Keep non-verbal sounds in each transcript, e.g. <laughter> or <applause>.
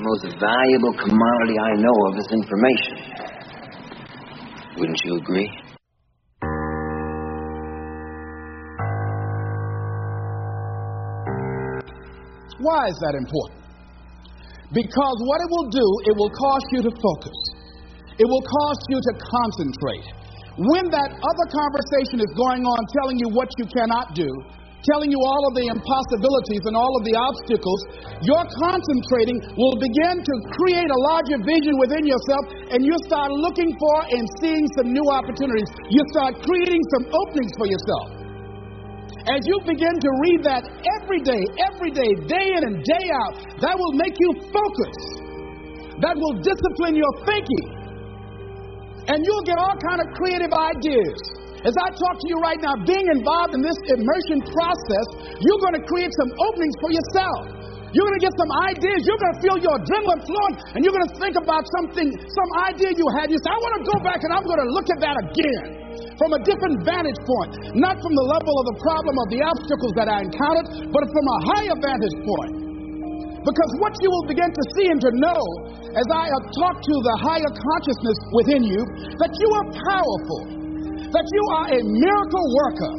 The most valuable commodity I know of is information. Wouldn't you agree? Why is that important? Because what it will do, it will cause you to focus. It will cause you to concentrate. When that other conversation is going on telling you what you cannot do, telling you all of the impossibilities and all of the obstacles, your concentrating will begin to create a larger vision within yourself and you start looking for and seeing some new opportunities. You start creating some openings for yourself. As you begin to read that every day, every day, day in and day out, that will make you focus. That will discipline your thinking. And you'll get all kind of creative ideas. As I talk to you right now, being involved in this immersion process, you're going to create some openings for yourself. You're going to get some ideas. You're going to feel your adrenaline flowing, and you're going to think about something, some idea you had. You say, I want to go back and I'm going to look at that again from a different vantage point, not from the level of the problem of the obstacles that I encountered, but from a higher vantage point. Because what you will begin to see and to know as I have talked to the higher consciousness within you, that you are powerful, that you are a miracle worker.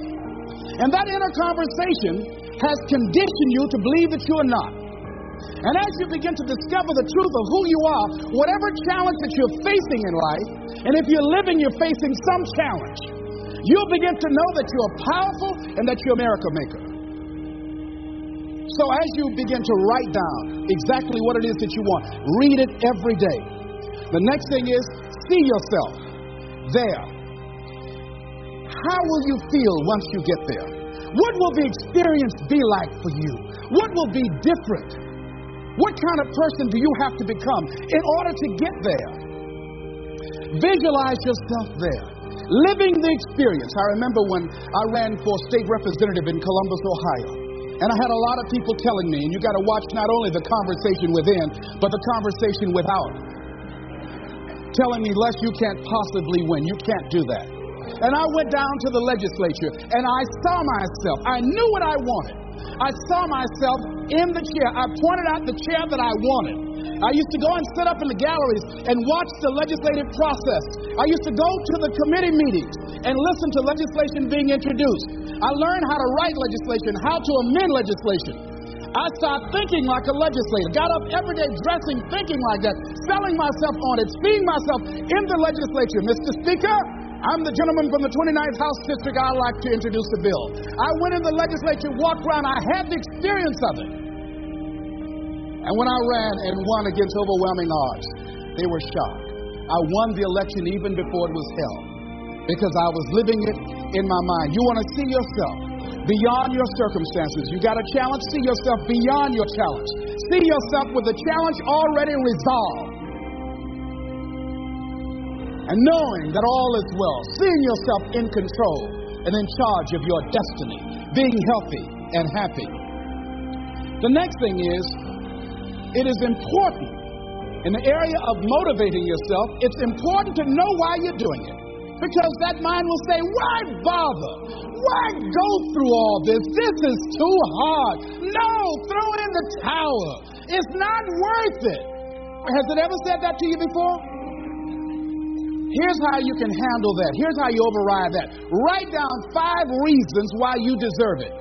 And that inner conversation has conditioned you to believe that you are not. And as you begin to discover the truth of who you are, whatever challenge that you're facing in life, and if you're living, you're facing some challenge, you'll begin to know that you're powerful and that you're a miracle maker. So as you begin to write down exactly what it is that you want, read it every day. The next thing is see yourself there. How will you feel once you get there? What will the experience be like for you? What will be different? What kind of person do you have to become in order to get there? Visualize yourself there, living the experience. I remember when I ran for state representative in Columbus, Ohio. And I had a lot of people telling me, and you got to watch not only the conversation within, but the conversation without. Telling me, Les, you can't possibly win. You can't do that. And I went down to the legislature and I saw myself. I knew what I wanted. I saw myself in the chair. I pointed out the chair that I wanted. I used to go and sit up in the galleries and watch the legislative process. I used to go to the committee meetings and listen to legislation being introduced. I learned how to write legislation, how to amend legislation. I started thinking like a legislator. Got up every day dressing, thinking like that, selling myself on it, seeing myself in the legislature. Mr. Speaker, I'm the gentleman from the 29th House District. I'd like to introduce the bill. I went in the legislature, walked around, I had the experience of it. And when I ran and won against overwhelming odds, they were shocked. I won the election even before it was held because I was living it in my mind. You want to see yourself beyond your circumstances. You got a challenge, see yourself beyond your challenge. See yourself with the challenge already resolved and knowing that all is well, seeing yourself in control and in charge of your destiny, being healthy and happy. The next thing is, it is important in the area of motivating yourself, it's important to know why you're doing it. Because that mind will say, Why bother? Why go through all this? This is too hard. No, throw it in the towel. It's not worth it. Has it ever said that to you before? Here's how you can handle that. Here's how you override that. Write down five reasons why you deserve it.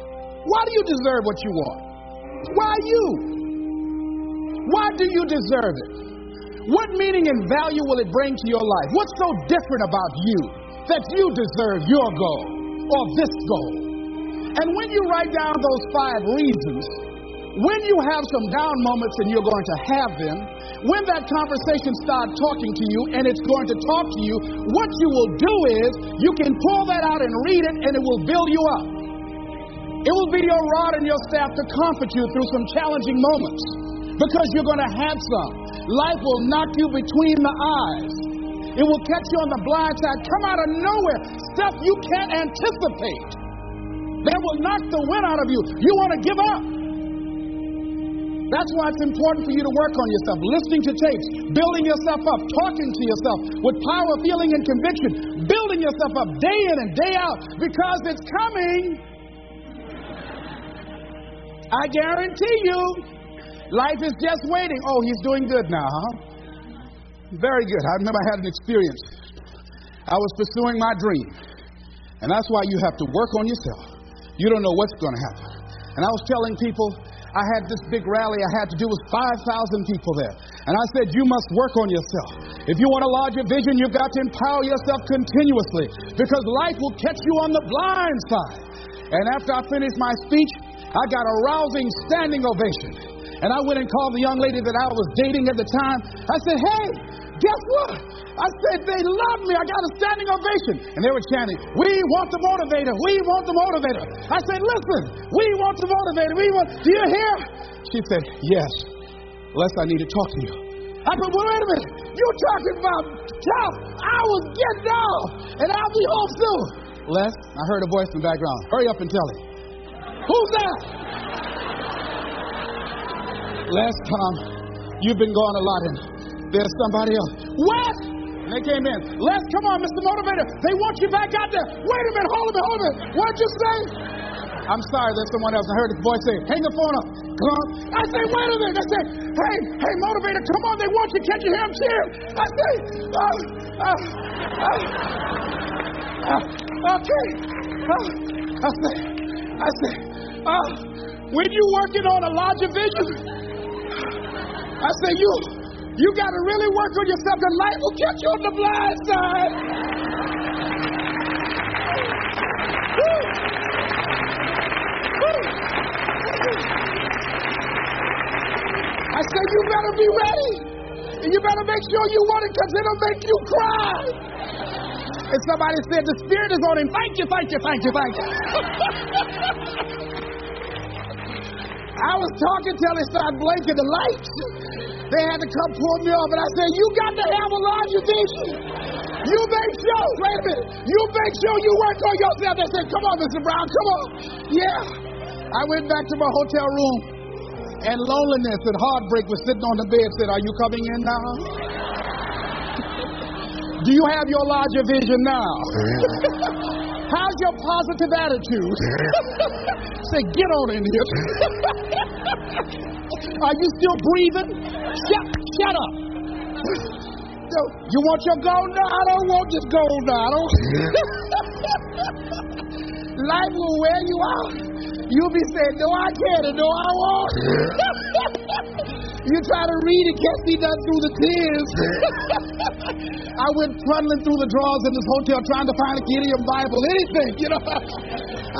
Why do you deserve what you want? Why you? Why do you deserve it? What meaning and value will it bring to your life? What's so different about you that you deserve your goal or this goal? And when you write down those five reasons, when you have some down moments and you're going to have them, when that conversation starts talking to you and it's going to talk to you, what you will do is you can pull that out and read it and it will build you up. It will be your rod and your staff to comfort you through some challenging moments because you're going to have some. Life will knock you between the eyes. It will catch you on the blind side, come out of nowhere, stuff you can't anticipate. That will knock the wind out of you. You want to give up. That's why it's important for you to work on yourself, listening to tapes, building yourself up, talking to yourself with power, feeling, and conviction, building yourself up day in and day out because it's coming. I guarantee you, Life is just waiting. Oh, he's doing good now, huh? Very good. I remember I had an experience. I was pursuing my dream. And that's why you have to work on yourself. You don't know what's going to happen. And I was telling people, I had this big rally I had to do with 5,000 people there. And I said, You must work on yourself. If you want a larger vision, you've got to empower yourself continuously because life will catch you on the blind side. And after I finished my speech, I got a rousing standing ovation. And I went and called the young lady that I was dating at the time. I said, Hey, guess what? I said, They love me. I got a standing ovation. And they were chanting, We want the motivator. We want the motivator. I said, Listen, we want the motivator. We want, do you hear? She said, Yes. Les, I need to talk to you. I said, well, wait a minute. You're talking about tough. I was getting down, and I'll be home soon. Les, I heard a voice in the background. Hurry up and tell him. Who's that? Les, Tom, you've been gone a lot, and there's somebody else. What? And they came in. Les, come on, Mr. Motivator. They want you back out there. Wait a minute, hold a minute, hold a minute. What'd you say? I'm sorry, there's someone else. I heard his voice say, hang the phone up. Come on. I say, wait a minute. I say, hey, hey, motivator, come on. They want you. Can't you hear them cheer? I say, uh, uh, uh, uh, okay. Uh, I say, I say, uh, when you working on a larger vision, I say, you, you got to really work on yourself. The light will catch you on the blind side. I said, you better be ready. And you better make sure you want it because it'll make you cry. And somebody said, the Spirit is on him. Thank you, thank you, thank you, thank you. <laughs> I was talking till they started blinking the lights. They had to come pull me off. And I said, you got to have a larger vision. You make sure, wait a minute, you make sure you work on yourself. They said, come on, Mr. Brown, come on. Yeah. I went back to my hotel room, and loneliness and heartbreak was sitting on the bed. Said, "Are you coming in now? <laughs> Do you have your larger vision now? <laughs> How's your positive attitude? <laughs> Say, get on in here. Are you still breathing? Shut, shut up. You want your gold? No, I don't want this gold. No, I don't. <laughs> Life will wear you out. You'll be saying, No, I can't, and no, I won't. <laughs> you try to read it, can't see nothing through the tears. <laughs> I went trundling through the drawers in this hotel trying to find a Gideon Bible, anything, you know.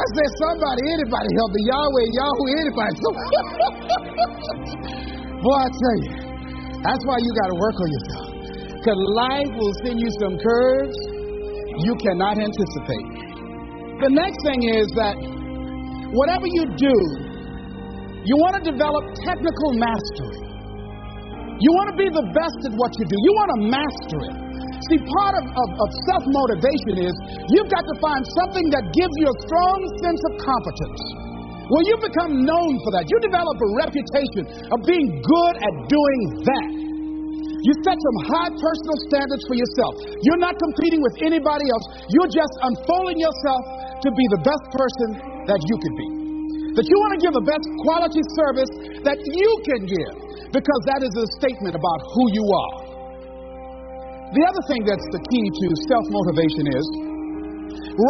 I said, Somebody, anybody help me. Yahweh, Yahweh, anybody. So, <laughs> Boy, I tell you, that's why you got to work on yourself. Because life will send you some curves you cannot anticipate. The next thing is that whatever you do, you want to develop technical mastery. You want to be the best at what you do. You want to master it. See, part of, of, of self motivation is you've got to find something that gives you a strong sense of competence. Well, you become known for that. You develop a reputation of being good at doing that. You set some high personal standards for yourself. You're not competing with anybody else. You're just unfolding yourself to be the best person that you could be. That you want to give the best quality service that you can give because that is a statement about who you are. The other thing that's the key to self motivation is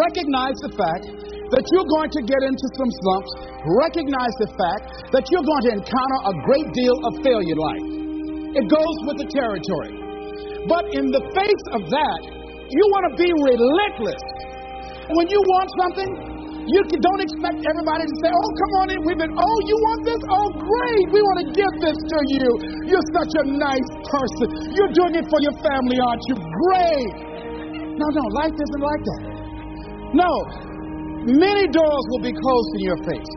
recognize the fact that you're going to get into some slumps, recognize the fact that you're going to encounter a great deal of failure life. It goes with the territory. But in the face of that, you want to be relentless. When you want something, you don't expect everybody to say, Oh, come on in. We've been, Oh, you want this? Oh, great. We want to give this to you. You're such a nice person. You're doing it for your family, aren't you? Great. No, no, life isn't like that. No. Many doors will be closed in your face.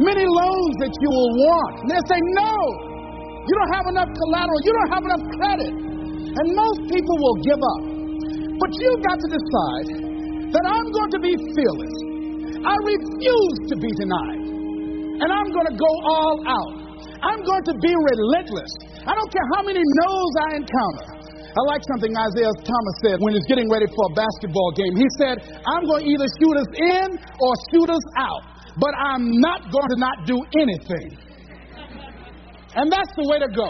Many loans that you will want. And they'll say, No. You don't have enough collateral. You don't have enough credit. And most people will give up. But you've got to decide that I'm going to be fearless. I refuse to be denied. And I'm going to go all out. I'm going to be relentless. I don't care how many no's I encounter. I like something Isaiah Thomas said when he's getting ready for a basketball game. He said, I'm going to either shoot us in or shoot us out, but I'm not going to not do anything. And that's the way to go.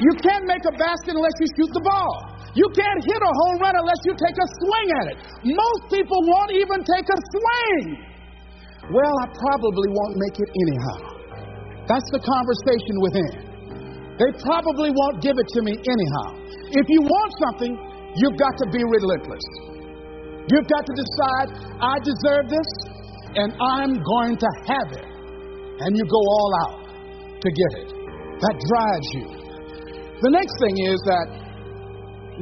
You can't make a basket unless you shoot the ball. You can't hit a home run unless you take a swing at it. Most people won't even take a swing. Well, I probably won't make it anyhow. That's the conversation within. They probably won't give it to me anyhow. If you want something, you've got to be relentless. You've got to decide, I deserve this, and I'm going to have it. And you go all out to get it. That drives you. The next thing is that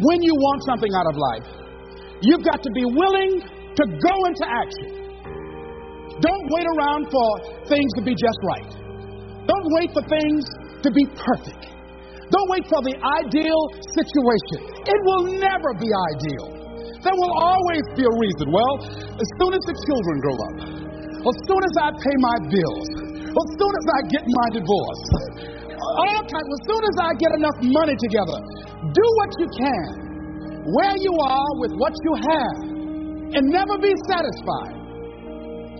when you want something out of life, you've got to be willing to go into action. Don't wait around for things to be just right. Don't wait for things to be perfect. Don't wait for the ideal situation. It will never be ideal. There will always be a reason. Well, as soon as the children grow up, as soon as I pay my bills, as soon as I get my divorce, all kinds, as soon as I get enough money together, do what you can, where you are with what you have, and never be satisfied.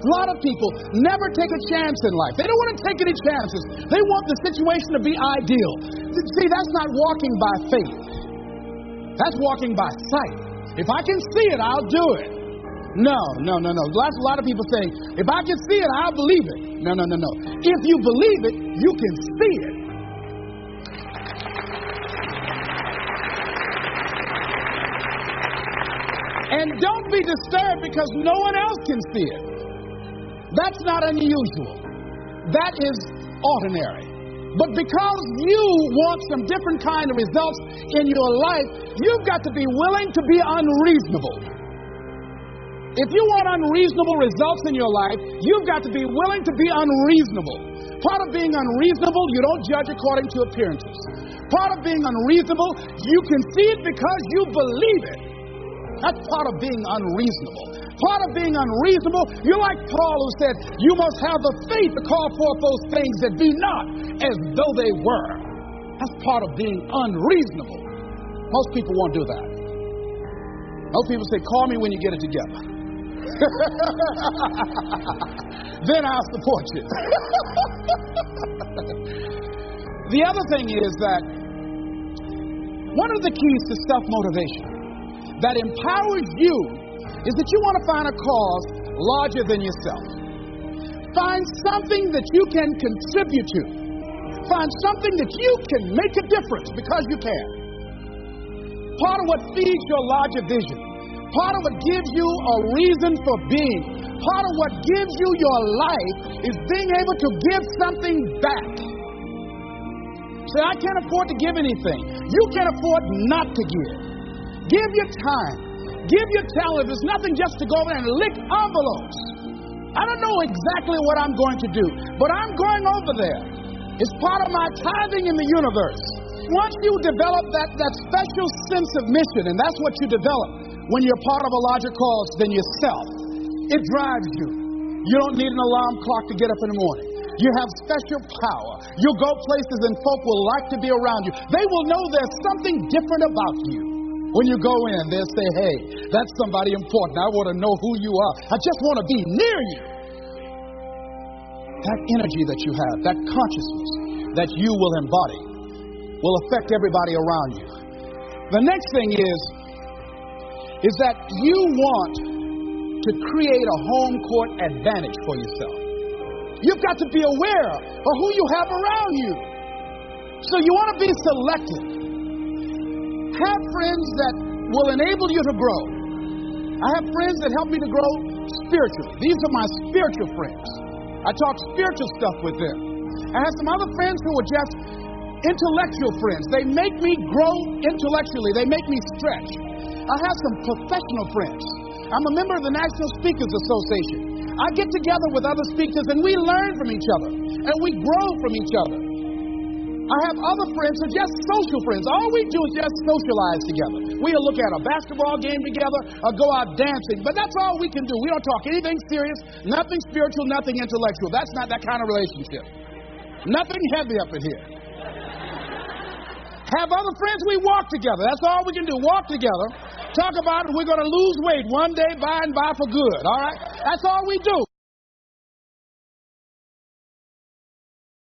A lot of people never take a chance in life. They don't want to take any chances. They want the situation to be ideal. See, that's not walking by faith. That's walking by sight. If I can see it, I'll do it. No, no, no, no. That's a lot of people saying, if I can see it, I'll believe it. No, no, no, no. If you believe it, you can see it. And don't be disturbed because no one else can see it. That's not unusual. That is ordinary. But because you want some different kind of results in your life, you've got to be willing to be unreasonable. If you want unreasonable results in your life, you've got to be willing to be unreasonable. Part of being unreasonable, you don't judge according to appearances. Part of being unreasonable, you can see it because you believe it. That's part of being unreasonable. Part of being unreasonable, you're like Paul who said, You must have the faith to call forth those things that be not as though they were. That's part of being unreasonable. Most people won't do that. Most people say, Call me when you get it together. <laughs> then I'll support you. <laughs> the other thing is that one of the keys to self motivation that empowers you is that you want to find a cause larger than yourself. Find something that you can contribute to. Find something that you can make a difference because you can. Part of what feeds your larger vision, part of what gives you a reason for being, part of what gives you your life is being able to give something back. Say, I can't afford to give anything. You can't afford not to give. Give your time. Give your talent. There's nothing just to go over and lick envelopes. I don't know exactly what I'm going to do, but I'm going over there. It's part of my tithing in the universe. Once you develop that, that special sense of mission, and that's what you develop when you're part of a larger cause than yourself, it drives you. You don't need an alarm clock to get up in the morning. You have special power. You'll go places and folk will like to be around you. They will know there's something different about you. When you go in, they'll say, hey, that's somebody important. I want to know who you are. I just want to be near you. That energy that you have, that consciousness that you will embody, will affect everybody around you. The next thing is, is that you want to create a home court advantage for yourself. You've got to be aware of who you have around you. So you want to be selective. Have friends that will enable you to grow. I have friends that help me to grow spiritually. These are my spiritual friends. I talk spiritual stuff with them. I have some other friends who are just intellectual friends. They make me grow intellectually, they make me stretch. I have some professional friends. I'm a member of the National Speakers Association. I get together with other speakers and we learn from each other and we grow from each other. I have other friends who are just social friends. All we do is just socialize together. We'll look at a basketball game together or go out dancing, but that's all we can do. We don't talk anything serious, nothing spiritual, nothing intellectual. That's not that kind of relationship. Nothing heavy up in here. Have other friends, we walk together. That's all we can do. Walk together. Talk about it. We're going to lose weight one day by and by for good. All right? That's all we do.